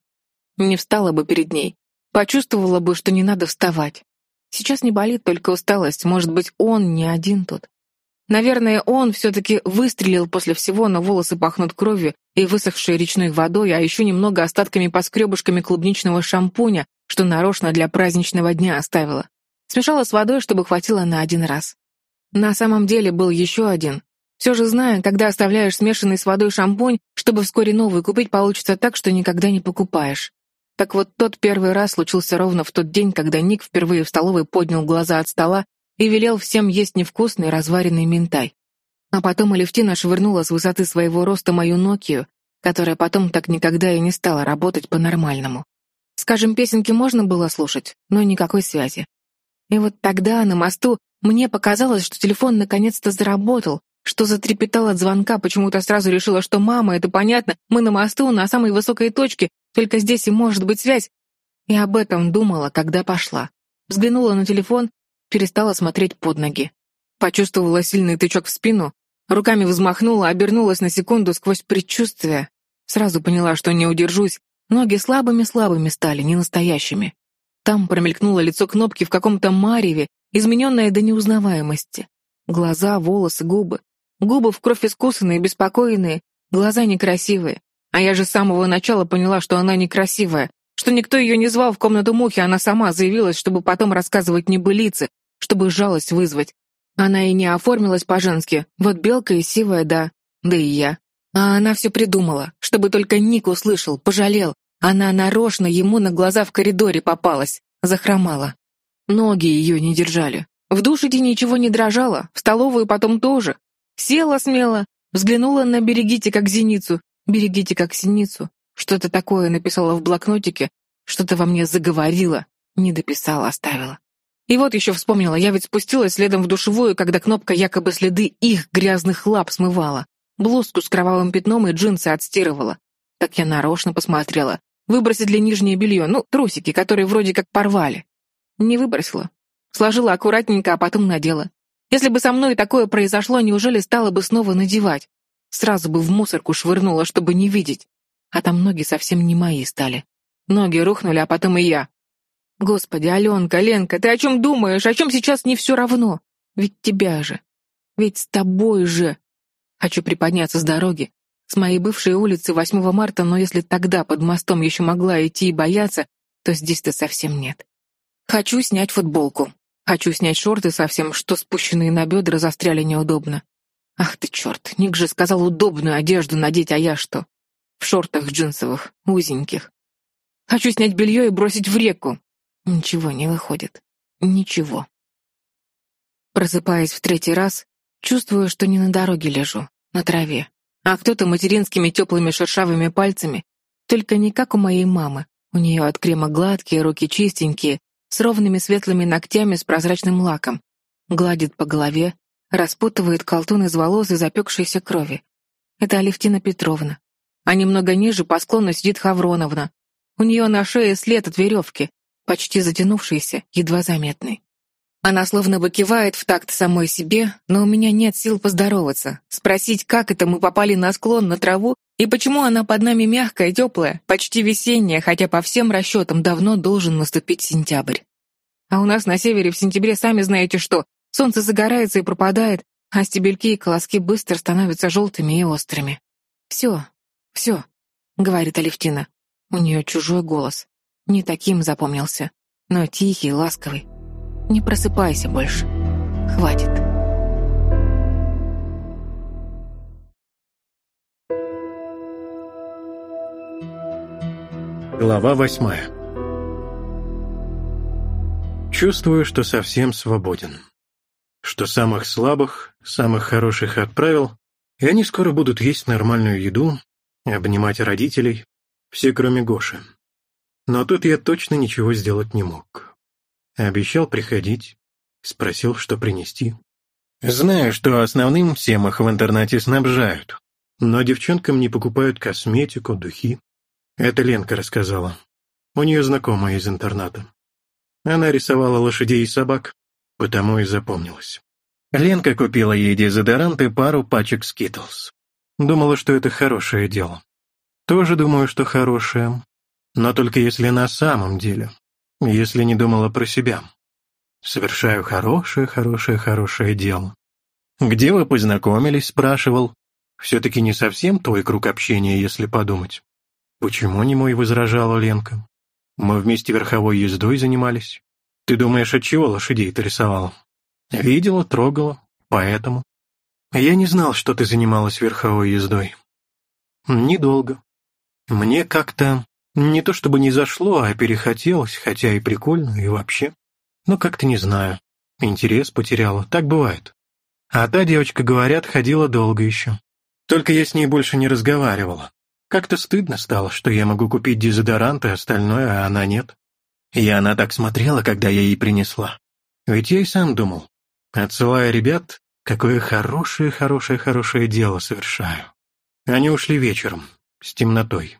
Не встала бы перед ней. Почувствовала бы, что не надо вставать. Сейчас не болит только усталость. Может быть, он не один тут. Наверное, он все-таки выстрелил после всего, но волосы пахнут кровью и высохшей речной водой, а еще немного остатками поскребушками клубничного шампуня, что нарочно для праздничного дня оставила. Смешала с водой, чтобы хватило на один раз. На самом деле был еще один. Все же зная, когда оставляешь смешанный с водой шампунь, чтобы вскоре новый купить, получится так, что никогда не покупаешь. Так вот тот первый раз случился ровно в тот день, когда Ник впервые в столовой поднял глаза от стола и велел всем есть невкусный разваренный минтай. А потом Алевтина швырнула с высоты своего роста мою Нокию, которая потом так никогда и не стала работать по-нормальному. Скажем, песенки можно было слушать, но никакой связи. И вот тогда, на мосту, мне показалось, что телефон наконец-то заработал, что затрепетал от звонка, почему-то сразу решила, что мама, это понятно, мы на мосту, на самой высокой точке, только здесь и может быть связь. И об этом думала, когда пошла. Взглянула на телефон, перестала смотреть под ноги. Почувствовала сильный тычок в спину, руками взмахнула, обернулась на секунду сквозь предчувствие. Сразу поняла, что не удержусь. Ноги слабыми-слабыми стали, не настоящими. Там промелькнуло лицо кнопки в каком-то мареве, измененное до неузнаваемости. Глаза, волосы, губы. Губы в кровь искусанные, беспокойные, глаза некрасивые. А я же с самого начала поняла, что она некрасивая, что никто ее не звал в комнату мухи, она сама заявилась, чтобы потом рассказывать небылицы, чтобы жалость вызвать. Она и не оформилась по-женски, вот белка и сивая, да, да и я. А она все придумала, чтобы только Ник услышал, пожалел. Она нарочно ему на глаза в коридоре попалась, захромала. Ноги ее не держали. В душе ничего не дрожало, в столовую потом тоже. Села смело, взглянула на «берегите как зеницу», «берегите как зеницу». Что-то такое написала в блокнотике, что-то во мне заговорила, не дописала, оставила. И вот еще вспомнила, я ведь спустилась следом в душевую, когда кнопка якобы следы их грязных лап смывала. Блузку с кровавым пятном и джинсы отстирывала. Так я нарочно посмотрела. Выбросить ли нижнее белье, ну, трусики, которые вроде как порвали. Не выбросила. Сложила аккуратненько, а потом надела. Если бы со мной такое произошло, неужели стала бы снова надевать? Сразу бы в мусорку швырнула, чтобы не видеть. А там ноги совсем не мои стали. Ноги рухнули, а потом и я. Господи, Аленка, Ленка, ты о чем думаешь? О чем сейчас не все равно? Ведь тебя же. Ведь с тобой же. Хочу приподняться с дороги. С моей бывшей улицы 8 марта, но если тогда под мостом еще могла идти и бояться, то здесь-то совсем нет. Хочу снять футболку. А Хочу снять шорты совсем, что спущенные на бедра застряли неудобно. Ах ты черт, Ник же сказал удобную одежду надеть, а я что? В шортах джинсовых, узеньких. Хочу снять белье и бросить в реку. Ничего не выходит. Ничего. Просыпаясь в третий раз, чувствую, что не на дороге лежу, на траве, а кто-то материнскими теплыми шершавыми пальцами, только не как у моей мамы, у нее от крема гладкие, руки чистенькие, с ровными светлыми ногтями с прозрачным лаком, гладит по голове, распутывает колтун из волос и запекшейся крови. Это Алевтина Петровна. А немного ниже по склону сидит Хавроновна. У нее на шее след от веревки, почти затянувшийся, едва заметный. Она словно бы кивает в такт самой себе, но у меня нет сил поздороваться, спросить, как это мы попали на склон, на траву и почему она под нами мягкая, теплая, почти весенняя, хотя по всем расчетам давно должен наступить сентябрь. А у нас на севере в сентябре сами знаете что. Солнце загорается и пропадает, а стебельки и колоски быстро становятся желтыми и острыми. «Все, все», — говорит Алевтина. У нее чужой голос. Не таким запомнился, но тихий, ласковый. «Не просыпайся больше. Хватит». Глава восьмая Чувствую, что совсем свободен. Что самых слабых, самых хороших отправил, и они скоро будут есть нормальную еду, обнимать родителей, все кроме Гоши. Но тут я точно ничего сделать не мог. Обещал приходить, спросил, что принести. Знаю, что основным всем их в интернате снабжают, но девчонкам не покупают косметику, духи, это Ленка рассказала. У нее знакомая из интерната. Она рисовала лошадей и собак, потому и запомнилась. Ленка купила ей дезодорант и пару пачек скитлс. Думала, что это хорошее дело. Тоже думаю, что хорошее, но только если на самом деле, если не думала про себя. Совершаю хорошее, хорошее, хорошее дело. «Где вы познакомились?» — спрашивал. «Все-таки не совсем твой круг общения, если подумать. Почему не мой возражала Ленка? Мы вместе верховой ездой занимались. Ты думаешь, от чего лошадей ты рисовала? Видела, трогала, поэтому. Я не знал, что ты занималась верховой ездой. Недолго. Мне как-то не то чтобы не зашло, а перехотелось, хотя и прикольно, и вообще. Но как-то не знаю. Интерес потеряла, так бывает. А та девочка, говорят, ходила долго еще. Только я с ней больше не разговаривала. Как-то стыдно стало, что я могу купить дезодорант и а остальное, а она нет. И она так смотрела, когда я ей принесла. Ведь я и сам думал, отсылая ребят, какое хорошее-хорошее-хорошее дело совершаю. Они ушли вечером, с темнотой,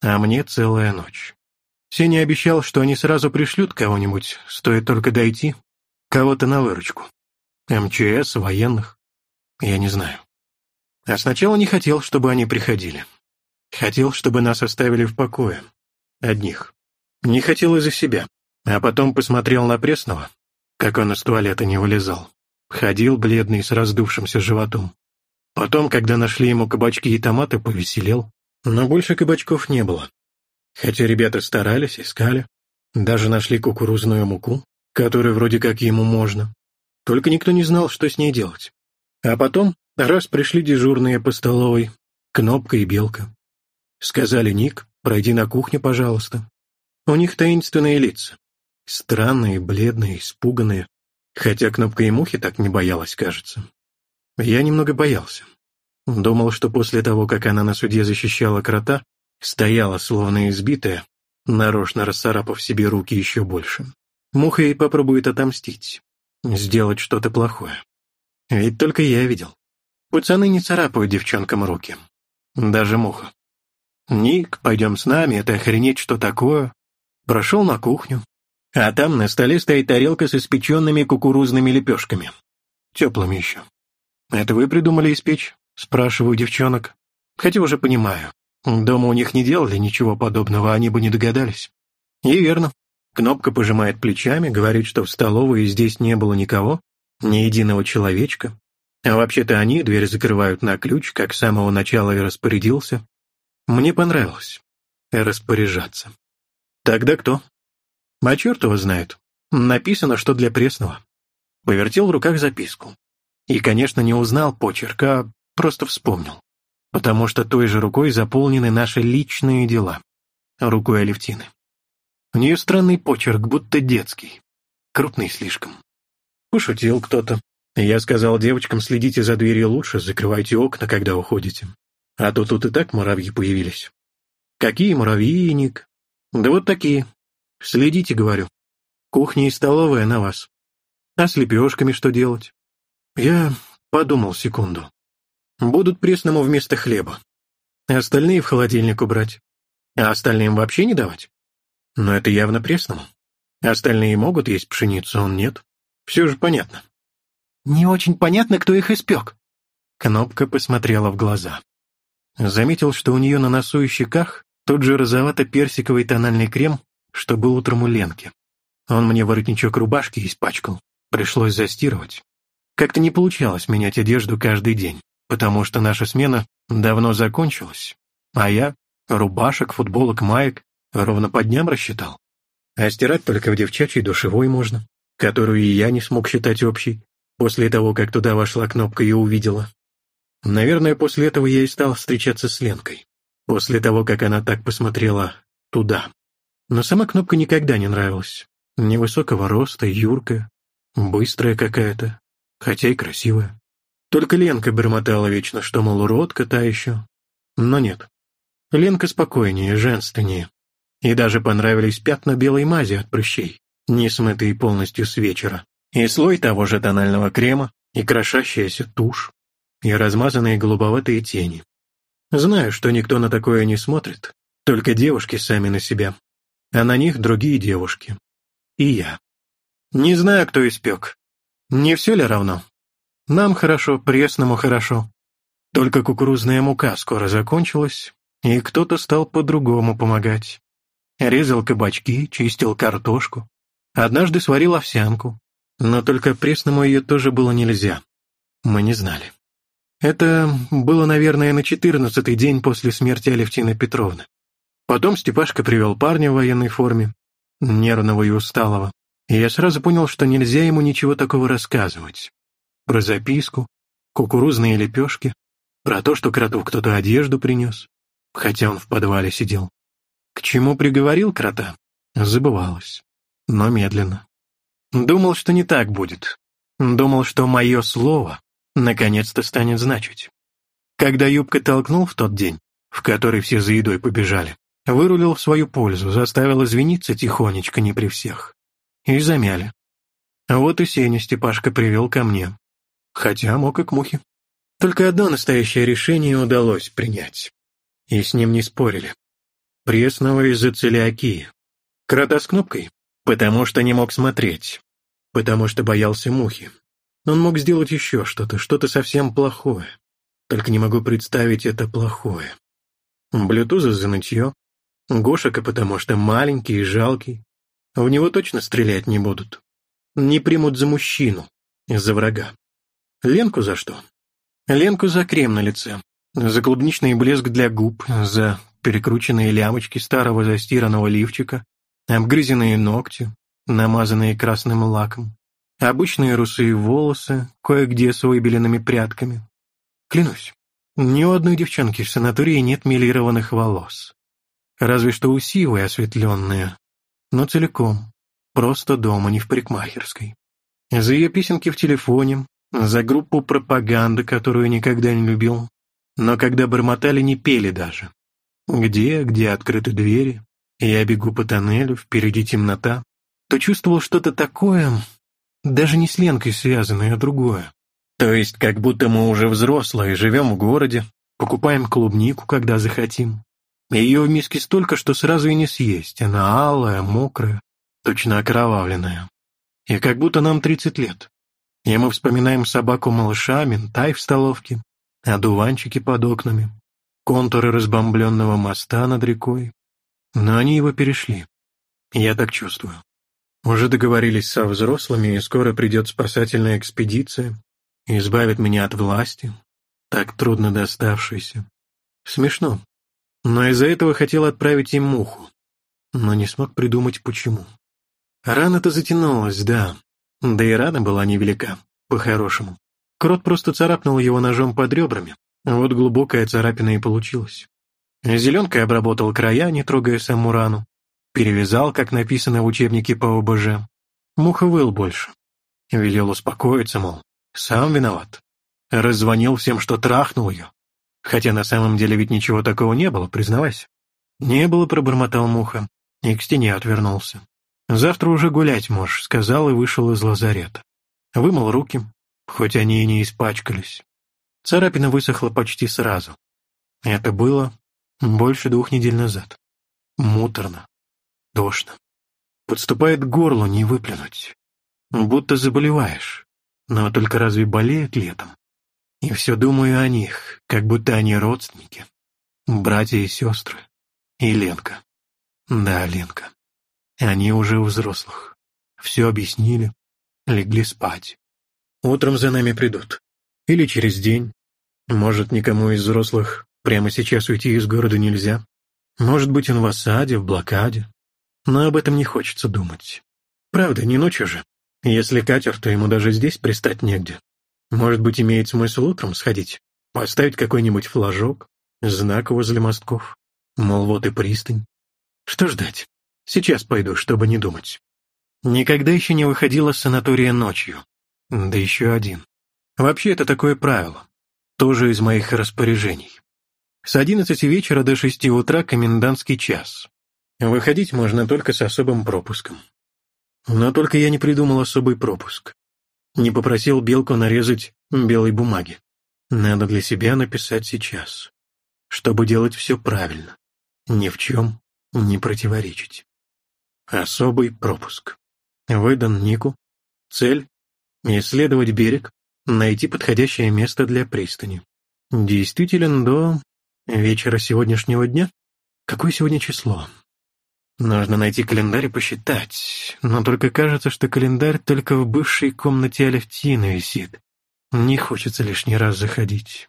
а мне целая ночь. Сеня обещал, что они сразу пришлют кого-нибудь, стоит только дойти, кого-то на выручку. МЧС, военных, я не знаю. А сначала не хотел, чтобы они приходили. Хотел, чтобы нас оставили в покое. Одних. Не хотел из-за себя. А потом посмотрел на Пресного, как он из туалета не вылезал. Ходил бледный с раздувшимся животом. Потом, когда нашли ему кабачки и томаты, повеселел. Но больше кабачков не было. Хотя ребята старались, искали. Даже нашли кукурузную муку, которую вроде как ему можно. Только никто не знал, что с ней делать. А потом, раз пришли дежурные по столовой, Кнопка и Белка. — сказали Ник, — «пройди на кухню, пожалуйста». У них таинственные лица. Странные, бледные, испуганные. Хотя кнопка и мухи так не боялась, кажется. Я немного боялся. Думал, что после того, как она на суде защищала крота, стояла словно избитая, нарочно расцарапав себе руки еще больше. Муха ей попробует отомстить, сделать что-то плохое. Ведь только я видел. Пацаны не царапают девчонкам руки. Даже муха. Ник, пойдем с нами, это охренеть что такое. Прошел на кухню. А там на столе стоит тарелка с испеченными кукурузными лепешками. Теплыми еще. Это вы придумали испечь? Спрашиваю девчонок. Хотя уже понимаю. Дома у них не делали ничего подобного, они бы не догадались. И верно. Кнопка пожимает плечами, говорит, что в столовой здесь не было никого, ни единого человечка. А вообще-то они дверь закрывают на ключ, как с самого начала и распорядился. Мне понравилось распоряжаться. Тогда кто? А черт его знает. Написано, что для пресного. Повертел в руках записку. И, конечно, не узнал почерка, просто вспомнил. Потому что той же рукой заполнены наши личные дела. Рукой Алевтины. У нее странный почерк, будто детский. Крупный слишком. Пошутил кто-то. Я сказал девочкам, следите за дверью лучше, закрывайте окна, когда уходите. А то тут и так муравьи появились. Какие муравьиник? Да вот такие. Следите, говорю. Кухня и столовая на вас. А с лепешками что делать? Я подумал секунду. Будут пресному вместо хлеба. Остальные в холодильник убрать. А остальным вообще не давать? Но это явно пресному. Остальные могут есть пшеницу, он нет. Все же понятно. Не очень понятно, кто их испек. Кнопка посмотрела в глаза заметил, что у нее на носу и щеках тот же розовато-персиковый тональный крем, что был утром у Ленки. Он мне воротничок рубашки испачкал, пришлось застирывать. Как-то не получалось менять одежду каждый день, потому что наша смена давно закончилась, а я рубашек, футболок, маек ровно по дням рассчитал. А стирать только в девчачьей душевой можно, которую и я не смог считать общей, после того, как туда вошла кнопка и увидела. Наверное, после этого я и стал встречаться с Ленкой. После того, как она так посмотрела туда. Но сама кнопка никогда не нравилась. Невысокого роста, юркая, быстрая какая-то, хотя и красивая. Только Ленка бормотала вечно, что, мол, уродка та еще. Но нет. Ленка спокойнее, женственнее. И даже понравились пятна белой мази от прыщей, не смытые полностью с вечера. И слой того же тонального крема, и крошащаяся тушь и размазанные голубоватые тени. Знаю, что никто на такое не смотрит, только девушки сами на себя, а на них другие девушки. И я. Не знаю, кто испек. Не все ли равно? Нам хорошо, пресному хорошо. Только кукурузная мука скоро закончилась, и кто-то стал по-другому помогать. Резал кабачки, чистил картошку. Однажды сварил овсянку, но только пресному ее тоже было нельзя. Мы не знали. Это было, наверное, на четырнадцатый день после смерти Алевтины Петровны. Потом Степашка привел парня в военной форме, нервного и усталого. И я сразу понял, что нельзя ему ничего такого рассказывать. Про записку, кукурузные лепешки, про то, что кроту кто-то одежду принес, хотя он в подвале сидел. К чему приговорил крота, забывалось, но медленно. Думал, что не так будет. Думал, что мое слово Наконец-то станет значить. Когда юбка толкнул в тот день, в который все за едой побежали, вырулил в свою пользу, заставил извиниться тихонечко, не при всех. И замяли. А вот и Сеня Степашка привел ко мне. Хотя мог и к мухе. Только одно настоящее решение удалось принять. И с ним не спорили. Пресного из-за целиакии. Крота с кнопкой, потому что не мог смотреть, потому что боялся мухи. Но он мог сделать еще что-то, что-то совсем плохое. Только не могу представить это плохое. Блютуза за нытье, Гошика потому что маленький и жалкий. В него точно стрелять не будут. Не примут за мужчину, из-за врага. Ленку за что? Ленку за крем на лице, за клубничный блеск для губ, за перекрученные лямочки старого застиранного лифчика, обгрызенные ногти, намазанные красным лаком. Обычные русые волосы, кое-где с выбеленными прядками. Клянусь, ни у одной девчонки в санатории нет милированных волос. Разве что у сивой осветленные, но целиком, просто дома, не в парикмахерской. За ее песенки в телефоне, за группу пропаганды, которую никогда не любил, но когда бормотали, не пели даже. Где, где открыты двери, я бегу по тоннелю, впереди темнота, то чувствовал что-то такое, даже не с Ленкой связанное, а другое. То есть, как будто мы уже взрослые, живем в городе, покупаем клубнику, когда захотим. Ее в миске столько, что сразу и не съесть. Она алая, мокрая, точно окровавленная. И как будто нам 30 лет. И мы вспоминаем собаку-малыша, ментай в столовке, одуванчики под окнами, контуры разбомбленного моста над рекой. Но они его перешли. Я так чувствую. Уже договорились со взрослыми, и скоро придет спасательная экспедиция и избавит меня от власти, так трудно доставшейся. Смешно. Но из-за этого хотел отправить им муху, но не смог придумать, почему. Рана-то затянулась, да, да и рана была невелика, по-хорошему. Крот просто царапнул его ножом под ребрами, вот глубокая царапина и получилась. Зеленкой обработал края, не трогая саму рану, перевязал, как написано в учебнике по ОБЖ. Муха выл больше. Велел успокоиться, мол, сам виноват. Раззвонил всем, что трахнул ее. Хотя на самом деле ведь ничего такого не было, признавайся. Не было, пробормотал Муха, и к стене отвернулся. Завтра уже гулять можешь, сказал и вышел из лазарета. Вымыл руки, хоть они и не испачкались. Царапина высохла почти сразу. Это было больше двух недель назад. Муторно. Дождь. Подступает к горлу, не выплюнуть. Будто заболеваешь. Но только разве болеют летом? И все думаю о них, как будто они родственники. Братья и сестры. И Ленка. Да, Ленка. Они уже у взрослых. Все объяснили. Легли спать. Утром за нами придут. Или через день. Может, никому из взрослых прямо сейчас уйти из города нельзя. Может быть, он в осаде, в блокаде но об этом не хочется думать. Правда, не ночью же. Если катер, то ему даже здесь пристать негде. Может быть, имеет смысл утром сходить, поставить какой-нибудь флажок, знак возле мостков, мол, вот и пристань. Что ждать? Сейчас пойду, чтобы не думать. Никогда еще не выходила с санатория ночью. Да еще один. Вообще, это такое правило. Тоже из моих распоряжений. С одиннадцати вечера до шести утра комендантский час. Выходить можно только с особым пропуском. Но только я не придумал особый пропуск. Не попросил Белку нарезать белой бумаги. Надо для себя написать сейчас, чтобы делать все правильно, ни в чем не противоречить. Особый пропуск. Выдан Нику. Цель — исследовать берег, найти подходящее место для пристани. Действителен до вечера сегодняшнего дня? Какое сегодня число? Нужно найти календарь и посчитать. Но только кажется, что календарь только в бывшей комнате Алевтины висит. Не хочется лишний раз заходить.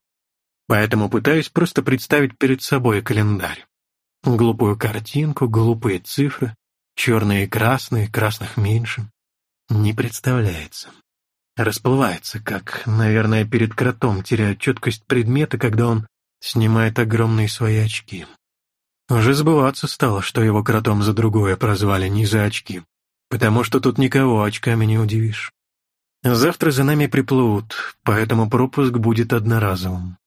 Поэтому пытаюсь просто представить перед собой календарь. Глупую картинку, глупые цифры, черные и красные, красных меньше. Не представляется. Расплывается, как, наверное, перед кротом теряет четкость предмета, когда он снимает огромные свои очки. Уже сбываться стало, что его кротом за другое прозвали не за очки, потому что тут никого очками не удивишь. Завтра за нами приплывут, поэтому пропуск будет одноразовым.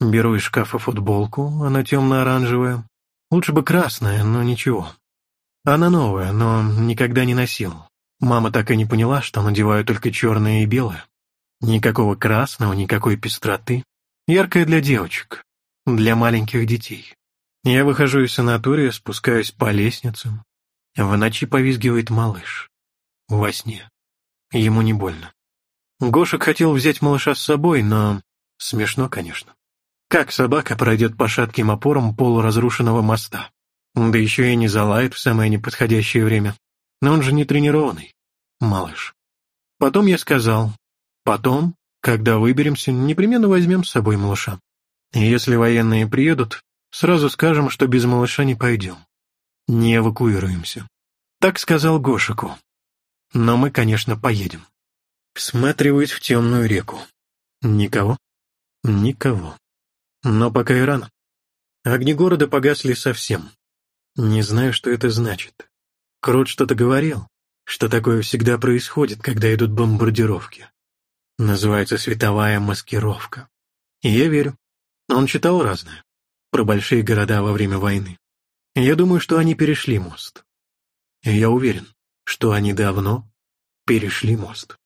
Беру из шкафа футболку, она темно-оранжевая. Лучше бы красная, но ничего. Она новая, но никогда не носил. Мама так и не поняла, что надеваю только черное и белое. Никакого красного, никакой пестроты. Яркая для девочек, для маленьких детей. Я выхожу из санатория, спускаюсь по лестницам. В ночи повизгивает малыш. Во сне. Ему не больно. Гошек хотел взять малыша с собой, но... Смешно, конечно. Как собака пройдет по шатким опорам полуразрушенного моста? Да еще и не залает в самое неподходящее время. Но он же не тренированный. Малыш. Потом я сказал. Потом, когда выберемся, непременно возьмем с собой малыша. Если военные приедут, Сразу скажем, что без малыша не пойдем. Не эвакуируемся. Так сказал Гошику. Но мы, конечно, поедем. Всматриваюсь в темную реку. Никого? Никого. Но пока и рано. Огни города погасли совсем. Не знаю, что это значит. Крот что-то говорил, что такое всегда происходит, когда идут бомбардировки. Называется световая маскировка. И я верю. Он читал разное про большие города во время войны. Я думаю, что они перешли мост. Я уверен, что они давно перешли мост.